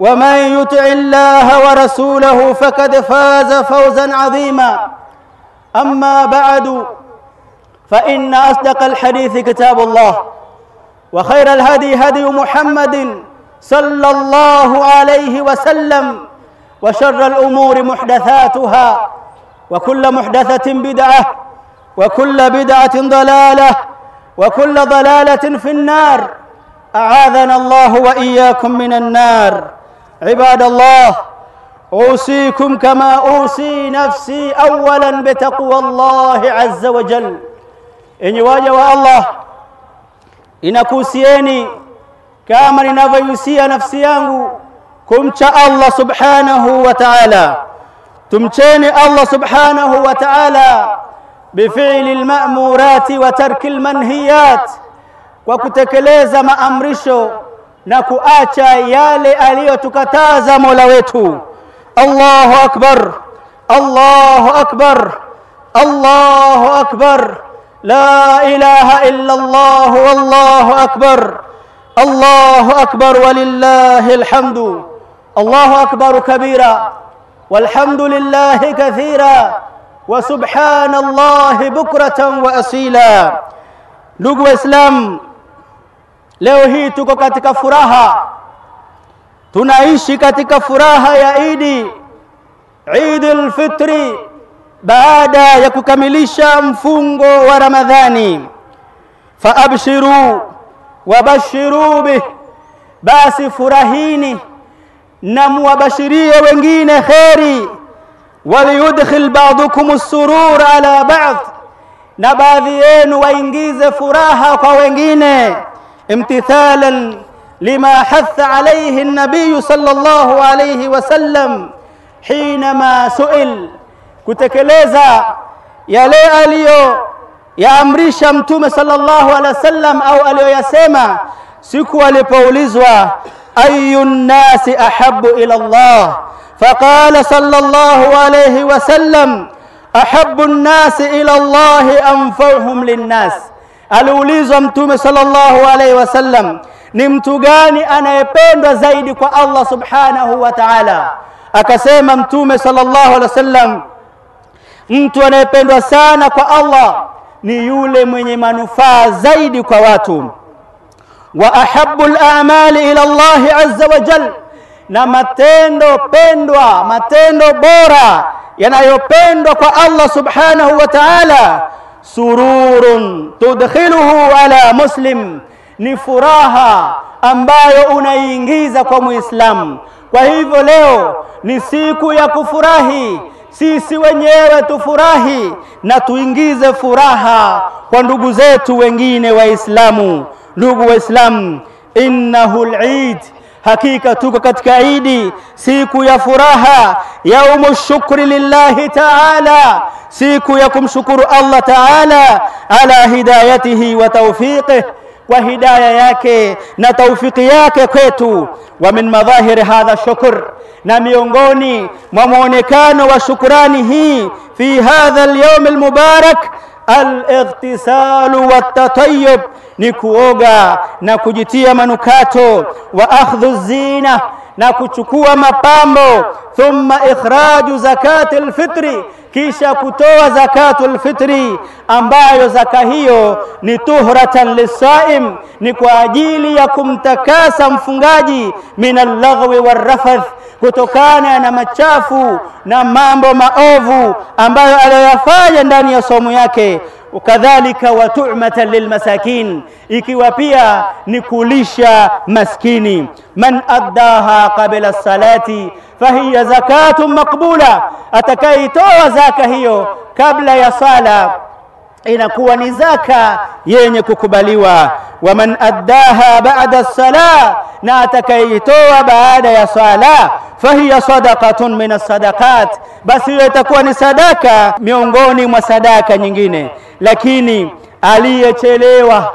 ومن يطع الله ورسوله فقد فاز فوزا عظيما. أما بعد فإن أصدق الحديث كتاب الله وخير الهدي هدي محمد صلى الله عليه وسلم وشر الأمور محدثاتها وكل محدثة بدعة وكل بدعة ضلالة وكل ضلالة في النار. أعاذنا الله وإياكم من النار. عباد الله اوصيكم كما اوصي نفسي اولا بتقوى الله عز وجل enyi waja wa Allah inakuhusieni kama ninavyohusia nafsi yangu kumcha Allah subhanahu wa ta'ala tumcheni Allah subhanahu wa ta'ala bifili alma'murati wa tarki almanhiyat kwa kutekeleza maamrisho na kuacha yale aliyotukataza Mola wetu Allahu akbar Allahu akbar Allahu akbar la ilaha illa Allah wallahu akbar Allahu akbar walillahi alhamdu Allahu akbar kabira والحمد لله كثيرا وسبحان الله بكرة وأصيلا ndugu waislamu leo hii tuko katika furaha. Tunaishi katika furaha ya idi Idi al-Fitri baada ya kukamilisha mfungo wa Ramadhani. Faabshiru wabashiru bih basi furahini na muwabashirie wengine kheri. Waliyudkhil ba'dukum as-surur ala ba'd na baadhi yenu waingize furaha kwa wengine امتثالا لما حث عليه النبي صلى الله عليه وسلم حينما سئل كتكليزا يا لي أليو يا امريشا متوم صلى الله عليه وسلم أو أليو يا سيما سكوى لبوليزوا أي الناس أحب إلى الله؟ فقال صلى الله عليه وسلم أحب الناس إلى الله انفوهم للناس. Aliulizwa mtume sallallahu alaihi wasallam ni mtu gani anayependwa zaidi kwa Allah subhanahu wa ta'ala? Akasema mtume sallallahu alaihi wasallam mtu anayependwa sana kwa Allah ni yule mwenye manufaa zaidi kwa watu. Wa ahabbu al-a'mali ila Allah azza wa jal na matendo pendwa matendo bora yanayopendwa kwa Allah subhanahu wa ta'ala sururun. Tudkhiluhu ala muslim. Ni furaha ambayo unaiingiza kwa muislamu kwa hivyo leo ni siku ya kufurahi. Sisi wenyewe tufurahi na tuingize furaha kwa ndugu zetu wengine waislamu. Ndugu waislamu innahu al-eid hakika tuko katika idi siku ya furaha yaumu shukri lillahi ta'ala siku ya kumshukuru Allah ta'ala ala hidayatihi wa tawfiqihi kwa hidaya yake na taufiki yake kwetu wa min madhahiri hadha shukr na miongoni mwa muonekano wa shukrani hii fi hadha al-yawm al-mubarak al-ightisalu wat-tatayyub ni kuoga na kujitia manukato wa akhdhu zina na kuchukua mapambo thumma ikhraju zakati alfitri kisha kutoa zakatu alfitri, ambayo zaka hiyo ni tuhratan lisaim ni kwa ajili ya kumtakasa mfungaji min allaghwi warrafath kutokana na machafu na mambo maovu ambayo aliyoyafanya ndani ya somo yake kadhalika wa tu'matan lilmasakin ikiwa pia ni kulisha maskini man addaha qabla salati fahiya zakatun maqbula atakayeitoa zaka hiyo kabla ya sala inakuwa ni zaka yenye kukubaliwa. Waman addaha ba'da sala na atakayeitoa baada ya sala fahiya sadaqatun min as-sadaqat. Basi hiyo itakuwa ni sadaka miongoni mwa sadaka nyingine. Lakini aliyechelewa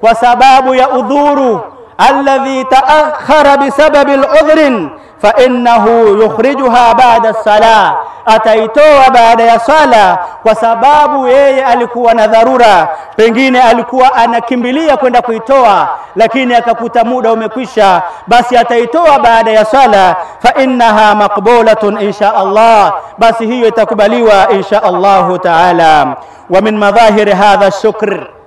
kwa sababu ya udhuru الذي تأخر بسبب العذر فإنه يخرجها بعد الصلاة. أتيتوها بعد الصلاة وسباب يي ألكو نذرورا. بنجين ألكو أنا كمبلية كنت أكويتوها لكن يا يكفوت مودا ومكوشا. بس أتيتوها بعد الصلاة فإنها مقبولة إن شاء الله. بس هي تقبليها إن شاء الله تعالى. ومن مظاهر هذا الشكر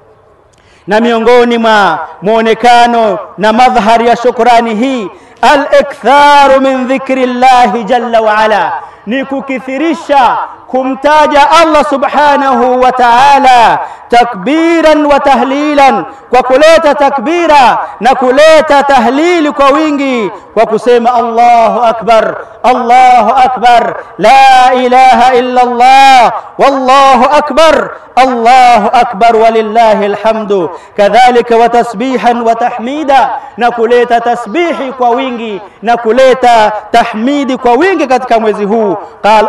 na miongoni mwa muonekano na madhhari ya shukrani hii al-iktharu min dhikri llahi jalla wa ala ni kukithirisha kumtaja Allah subhanahu wa ta'ala takbiran wa tahlilan kwa kuleta takbira na kuleta tahlili kwa wingi kwa kusema Allahu akbar Allahu akbar la ilaha illa Allah wallahu akbar Allahu akbar walillahi alhamdu kadhalika wa tasbihan wa tahmida na kuleta tasbihi kwa wingi na kuleta tahmidi kwa wingi katika mwezi huu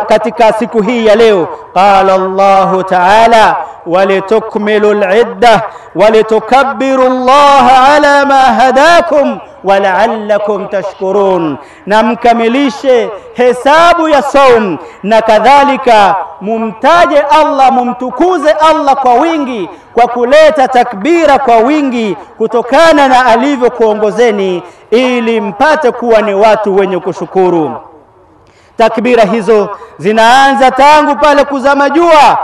katika siku hii ya leo, qala Allahu taala walitukmilu lidda walitukabbiru llaha ala ma hadakum walaalakum tashkurun, na mkamilishe hesabu ya saum, na kadhalika mumtaje Allah, mumtukuze Allah kwa wingi, kwa kuleta takbira kwa wingi, kutokana na alivyokuongozeni, ili mpate kuwa ni watu wenye kushukuru takbira hizo zinaanza tangu pale kuzama jua.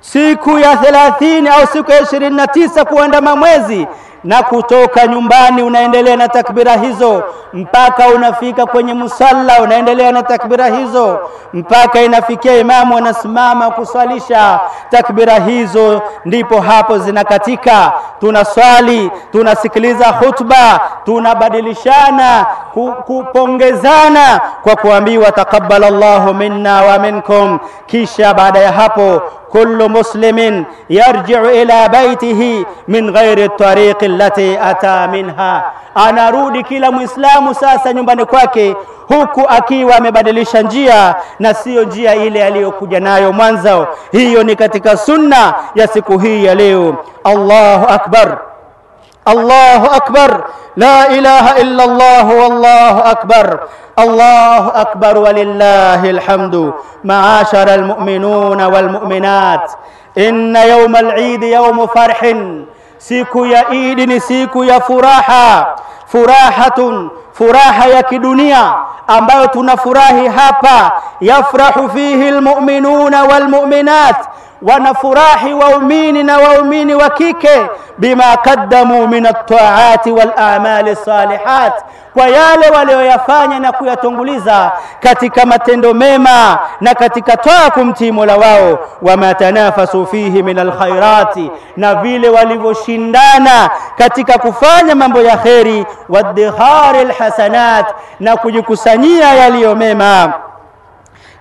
Siku ya thelathini au siku ya ishirini na tisa kuandama mwezi na kutoka nyumbani unaendelea na takbira hizo mpaka unafika kwenye musalla, unaendelea na takbira hizo mpaka inafikia imamu anasimama kuswalisha. Takbira hizo ndipo hapo zinakatika, tunaswali, tunasikiliza khutba, tunabadilishana kupongezana kwa kuambiwa taqabbala llahu minna wa minkum. Kisha baada ya hapo kullu muslimin yarji'u ila baitihi min ghairi tariqi التي أتى منها anarudi kila muislamu sasa nyumbani kwake huku akiwa amebadilisha njia na siyo njia ile aliyokuja nayo mwanzo hiyo ni katika sunna ya siku hii ya leo Allahu akbar Allahu akbar la ilaha illa Allah wallahu akbar الله أكبر ولله الحمد معاشر المؤمنون والمؤمنات إن يوم العيد يوم فرح siku ya idi ni siku ya furaha furahatun furaha ya kidunia ambayo tunafurahi hapa yafrahu fihi almu'minuna walmu'minat wanafurahi waumini na waumini wa kike bima qaddamu min at-ta'ati wal a'mali salihat kwa yale walioyafanya na kuyatunguliza katika matendo mema na katika toa kumtii Mola wao. Wama tanafasu fihi min alkhairati na vile walivyoshindana katika kufanya mambo ya kheri. Wadhihari alhasanat na kujikusanyia yaliyo mema.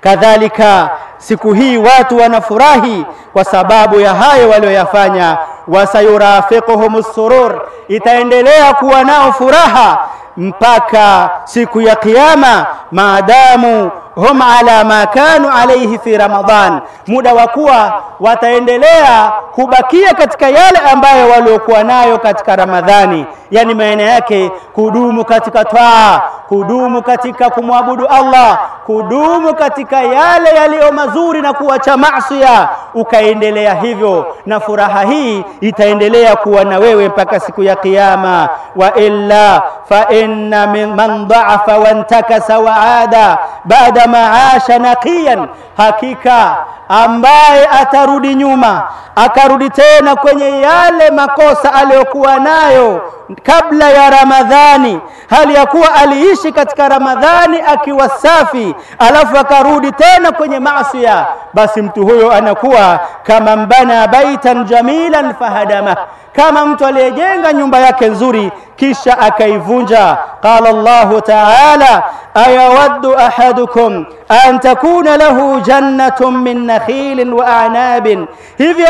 Kadhalika siku hii watu wanafurahi kwa sababu ya hayo walioyafanya. Wasayurafiquhum surur itaendelea kuwa nao furaha mpaka siku ya kiyama maadamu hum ala ma kanu alayhi fi ramadan. Muda wa kuwa wataendelea kubakia katika yale ambayo waliokuwa nayo katika Ramadhani, yani maana yake kudumu katika twaa, kudumu katika kumwabudu Allah, kudumu katika yale yaliyo mazuri na kuacha maasiya, ukaendelea hivyo, na furaha hii itaendelea kuwa na wewe mpaka siku ya Kiyama. Wa illa fa inna man dha'afa wa intakasa wa ada baada maasha naqiyan, hakika ambaye atarudi nyuma akarudi tena kwenye yale makosa aliyokuwa nayo kabla ya Ramadhani, hali ya kuwa aliishi katika Ramadhani akiwa safi, alafu akarudi tena kwenye maasiya, basi mtu huyo anakuwa kama mbana baitan jamilan fahadama, kama mtu aliyejenga nyumba yake nzuri kisha akaivunja. Qala Allahu ta'ala, ayawaddu ahadukum an takuna lahu jannatun min nakhilin wa a'nabin, hivi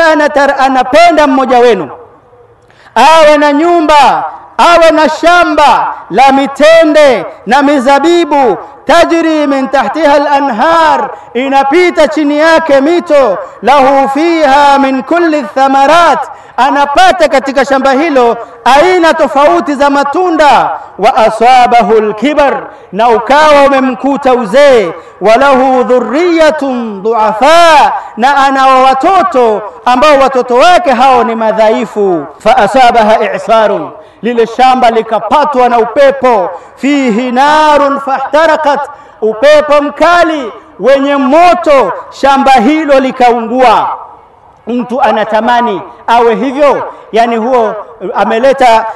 anapenda mmoja wenu awe na nyumba awe na shamba la mitende na mizabibu tajri min tahtiha al-anhar, inapita chini yake mito, lahu fiha min kulli thamarat, anapata katika shamba hilo aina tofauti za matunda. Wa asabahu al-kibar, na ukawa umemkuta uzee. Walahu dhurriyatun duafa, na anao watoto ambao watoto wake hao ni madhaifu. Fa asabaha i'sarun lile shamba likapatwa na upepo, fihi narun fahtarakat, upepo mkali wenye moto, shamba hilo likaungua. Mtu anatamani awe hivyo. Yani huo ameleta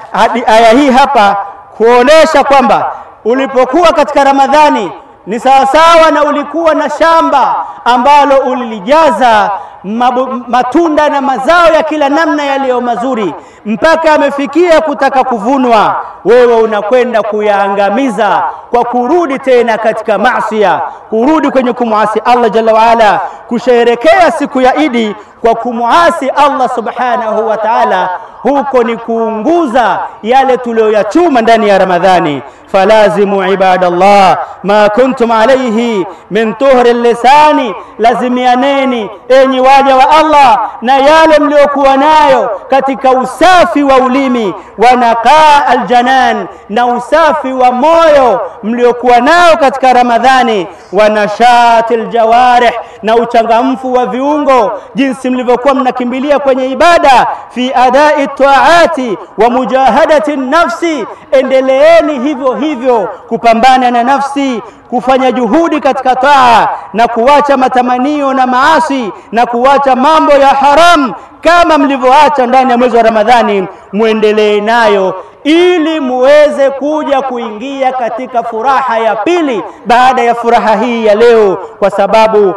aya hii hapa kuonesha kwamba ulipokuwa katika Ramadhani ni sawasawa na ulikuwa na shamba ambalo ulilijaza mabu, matunda na mazao ya kila namna yaliyo mazuri, mpaka amefikia kutaka kuvunwa, wewe unakwenda kuyaangamiza kwa kurudi tena katika masia, kurudi kwenye kumwasi Allah jalla waala, kusherekea siku ya Idi kwa kumwasi Allah subhanahu wa ta'ala, huko ni kuunguza yale tuliyoyachuma ndani ya Ramadhani. falazimu ibadallah ma kuntum alayhi min tuhri lisani, lazimianeni enyi waja wa Allah na yale mliokuwa nayo katika usafi wa ulimi, wa naqaa aljanan, na usafi wa moyo mliokuwa nao katika Ramadhani, wa nashati aljawarih, na uchangamfu wa viungo, jinsi mlivyokuwa mnakimbilia kwenye ibada, fi adai taati wa mujahadati nafsi, endeleeni hivyo hivyo kupambana na nafsi kufanya juhudi katika taa na kuwacha matamanio na maasi na kuwacha mambo ya haramu kama mlivyoacha ndani ya mwezi wa Ramadhani, muendelee nayo ili muweze kuja kuingia katika furaha ya pili baada ya furaha hii ya leo, kwa sababu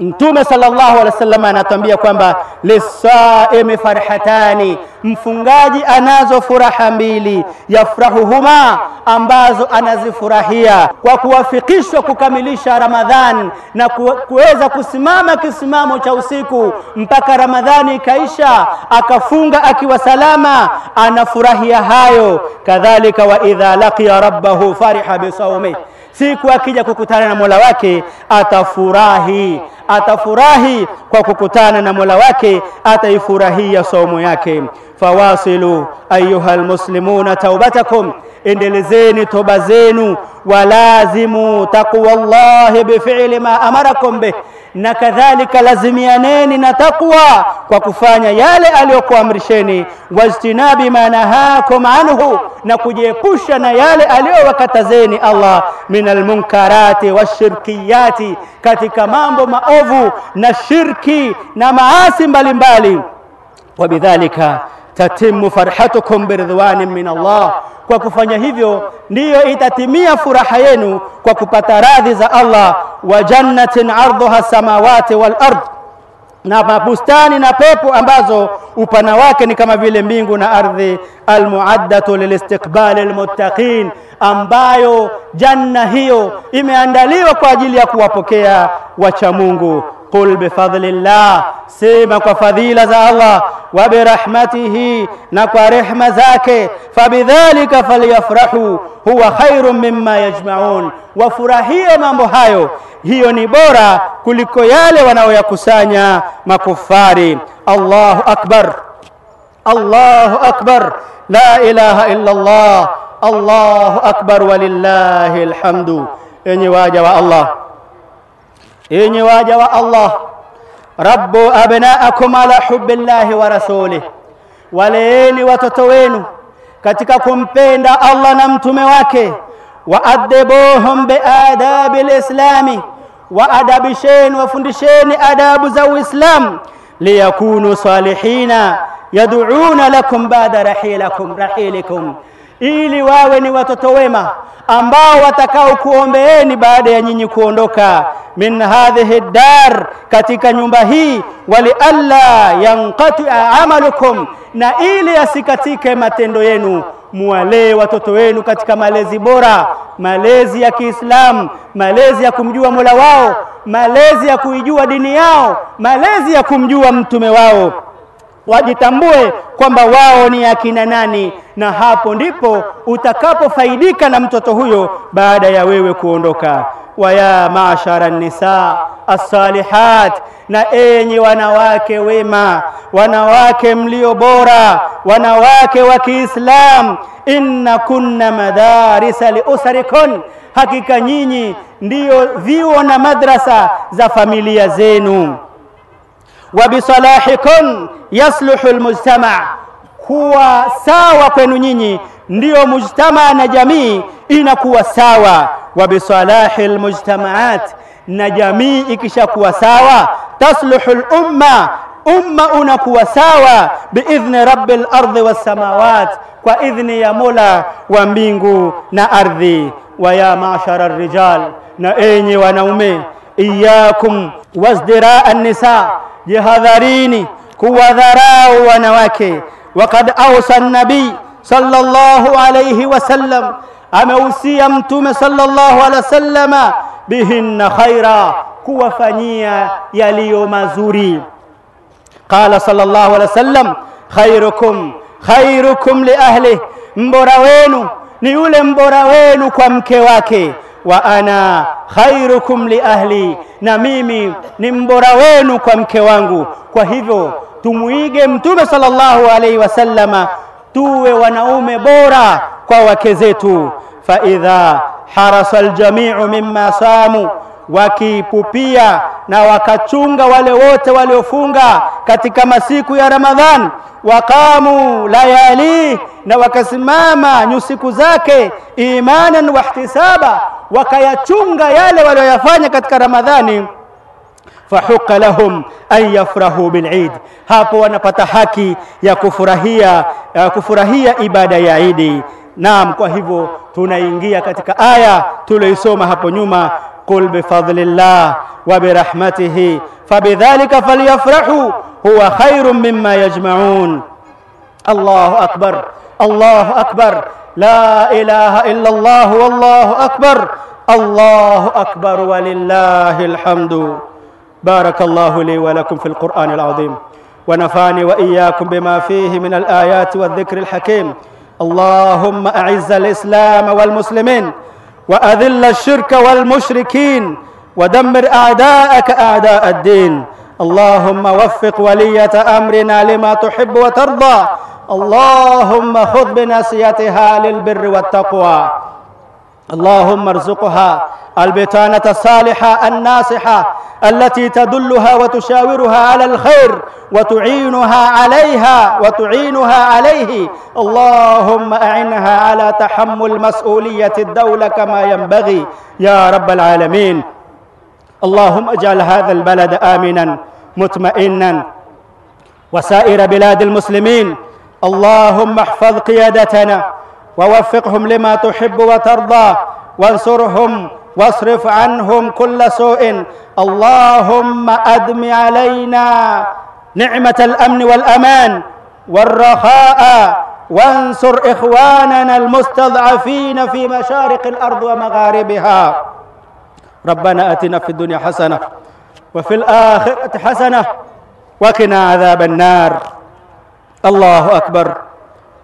Mtume sallallahu alaihi wasallam anatuambia kwamba lisaimi farhatani, mfungaji anazo furaha mbili, yafrahuhuma, ambazo anazifurahia kwa kuwafikishwa kukamilisha Ramadhan na kuweza kusimama kisimamo cha usiku mpaka Ramadhani ikaisha, akafunga akiwa salama, anafurahia hayo. Kadhalika wa idha laqiya rabbahu fariha bisaumi, siku akija kukutana na Mola wake atafurahi, atafurahi kwa kukutana na Mola wake, ataifurahia saumu yake. Fawasilu ayuha almuslimuna taubatakum, endelezeni toba zenu, walazimu taqwa llahi bifili ma amarakum bih, na kadhalika lazimianeni na takwa kwa kufanya yale aliyokuamrisheni, wajtinabi ma nahakum anhu, na kujiepusha na yale aliyowakatazeni Allah min almunkarati washirkiyati, katika mambo maovu na shirki na maasi mbalimbali. Wabidhalika tatimu farhatukum biridwani min Allah, kwa kufanya hivyo ndiyo itatimia furaha yenu kwa kupata radhi za Allah. Wa jannatin ardhuha samawati wal ard, na mabustani na pepo ambazo upana wake ni kama vile mbingu na ardhi. Almuaddatu lilistiqbali almuttaqin, ambayo janna hiyo imeandaliwa kwa ajili ya kuwapokea wacha Mungu. qul bifadlillah sema kwa fadhila za Allah wa birahmatihi na kwa rehma zake. Fabidhalika falyafrahu huwa khairun mimma yajmaun. Wafurahie mambo hayo hiyo ni bora kuliko yale wanaoyakusanya makufari. Allahu akbar. Allahu akbar. La ilaha illa Allah Allahu akbar walillahi alhamdu enyi waja wa Allah enyi waja wa Allah rabbu abnaakum ala hubbillahi wa rasulih waleeni watoto wenu katika kumpenda Allah na mtume wake waadibuhum biadabi lislami waadabisheni wafundisheni adabu za Uislamu liyakunu salihina yad'una lakum ba'da rahilakum rahilikum ili wawe ni watoto wema ambao watakao kuombeeni baada ya nyinyi kuondoka. Min hadhihi dar katika nyumba hii wali alla yanqatia amalukum na ili asikatike matendo yenu muwalee watoto wenu katika malezi bora malezi ya Kiislamu malezi ya kumjua Mola wao malezi ya kuijua dini yao malezi ya kumjua mtume wao wajitambue kwamba wao ni akina nani na hapo ndipo utakapofaidika na mtoto huyo baada ya wewe kuondoka. Wa ya mashara nisa as-salihat na enyi wanawake wema wanawake mlio bora wanawake wa Kiislam inna kunna madarisa liusarikun hakika nyinyi ndiyo vyuo na madrasa za familia zenu wa bisalahikum yasluhu almujtama kuwa sawa kwenu nyinyi ndiyo mujtama na jamii inakuwa sawa wa bisalahi almujtamaat na jamii ikishakuwa sawa tasluhu al-umma umma unakuwa sawa biidhni rabbil ardi was samawat kwa idhni ya Mola wa mbingu na ardhi wa ya mashara rijal na enyi wanaume iyakum wazdiraa an-nisa jihadharini kuwadharau wanawake waqad awsa an-nabi sallallahu alayhi wasallam ameusia mtume sallallahu alayhi wasallama bihinna khaira kuwafanyia yaliyo mazuri qala sallallahu alayhi wasallam khairukum khairukum li ahli mbora wenu ni yule mbora wenu kwa mke wake wa ana khairukum li ahli na mimi ni mbora wenu kwa mke wangu. Kwa hivyo tumuige mtume sallallahu alaihi wasallama tuwe wanaume bora kwa wake zetu. Fa idha harasa aljamiu mimma samu wakipupia na wakachunga wale wote waliofunga katika masiku ya Ramadhan waqamu layali na wakasimama nyusiku zake imanan wa ihtisaba wakayachunga yale walioyafanya katika Ramadhani fahuqa lahum an yafrahu bil'id hapo wanapata haki ya kufurahia ya kufurahia ibada ya Idi naam kwa hivyo tunaingia katika aya tulioisoma hapo nyuma qul bifadlillah wa birahmatihi fabidhalika falyafrahu huwa khairun mimma yajma'un Allahu akbar Allahu akbar la ilaha illa Allah wallahu akbar Allahu akbar walillahil hamdu بارك الله لي ولكم في القرآن العظيم. ونفعني وإياكم بما فيه من الآيات والذكر الحكيم. اللهم أعز الإسلام والمسلمين وأذل الشرك والمشركين ودمر أعداءك أعداء الدين. اللهم وفق ولية أمرنا لما تحب وترضى. اللهم خذ بناصيتها للبر والتقوى. اللهم ارزقها البطانة الصالحة الناصحة التي تدلها وتشاورها على الخير وتعينها عليها وتعينها عليه. اللهم أعنها على تحمل مسؤولية الدولة كما ينبغي. يا رب العالمين. اللهم اجعل هذا البلد آمنا مطمئنا. وسائر بلاد المسلمين اللهم احفظ قيادتنا ووفقهم لما تحب وترضى وانصرهم واصرف عنهم كل سوء. اللهم أدم علينا نعمة الأمن والأمان والرخاء وانصر إخواننا المستضعفين في مشارق الأرض ومغاربها. ربنا آتنا في الدنيا حسنة وفي الآخرة حسنة وقنا عذاب النار. الله أكبر.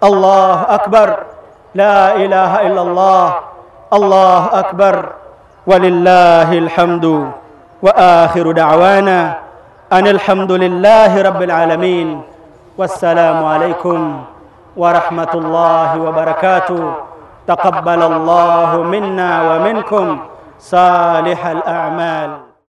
الله أكبر. لا إله إلا الله. الله أكبر. ولله الحمد. وآخر دعوانا أن الحمد لله رب العالمين. والسلام عليكم ورحمة الله وبركاته. تقبل الله منا ومنكم صالح الأعمال.